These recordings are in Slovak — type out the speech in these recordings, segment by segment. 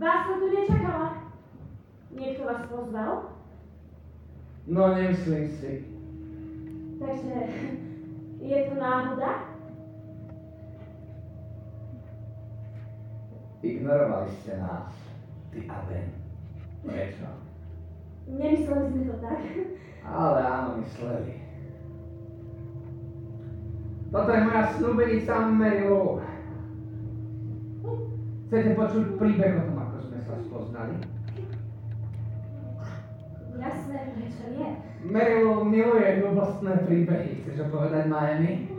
Vás som tu nečakala. Niekto vás pozval? No, nemyslím si. Takže je to náhoda? Ignorovali ste nás, ty a Ben. Prečo? Nemysleli sme to tak. Ale áno, mysleli. Toto je moja snúbenica Meryl. Chcete počuť príbeh o tom, sa spoznali? Jasné, prečo nie? Meryl miluje ľubostné príbehy. Chceš povedať Miami?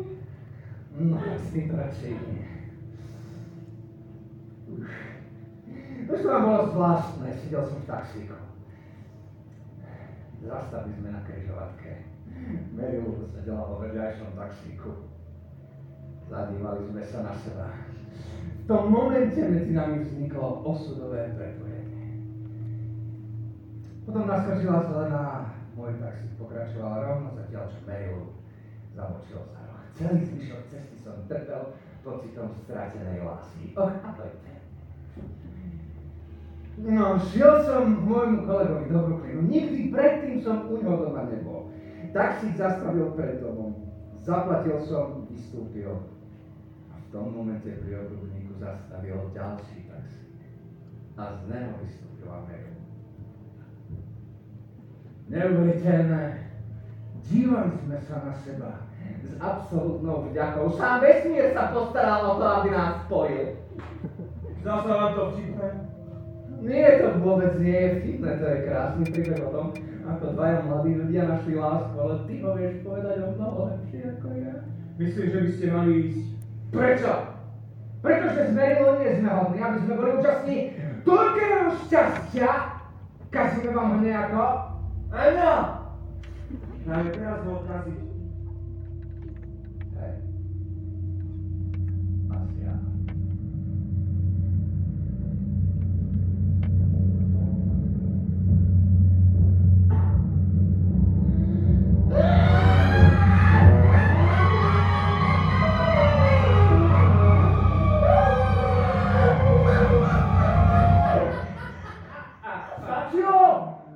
No, tak s tým radšej nie. Už to vám bolo zvláštne, sedel som v taxíku. Zastavili sme na križovatke. Meryl sedela vo vedľajšom taxíku. Zadívali sme sa na seba. Tom momente medzi nami vzniklo osudové prepojenie. Potom naskočila zelená, môj taxík pokračoval rovno zatiaľ, čo Meryl zamočil za roh. Celý zvyšok cesty som trpel pocitom stratenej lásky. Och, a to je ten. No, šiel som môjmu kolegovi do Brooklynu. Nikdy predtým som u ňoho doma nebol. Taxík zastavil pred domom. Zaplatil som, vystúpil. V tom momente pri obrubníku zastavil ďalší taxík. A z neho vystúpila Meryl. Neuveriteľné. Dívali sme sa na seba s absolútnou vďakou. Sám vesmír sa postaral o to, aby nás spojil. Zdá sa vám to vtipné? Nie, to vôbec nie je vtipné, to je krásny príbeh o tom, ako dvaja mladí ľudia našli lásku, ale ty ho vieš povedať o mnoho lepšie ako ja. Myslím, že by ste mali ísť. Prečo? Pretože sme Merilou nie sme hodní, aby sme boli účastní toľkého šťastia. Kazíme vám nejako? Áno! Najmä teraz ho odkaziť.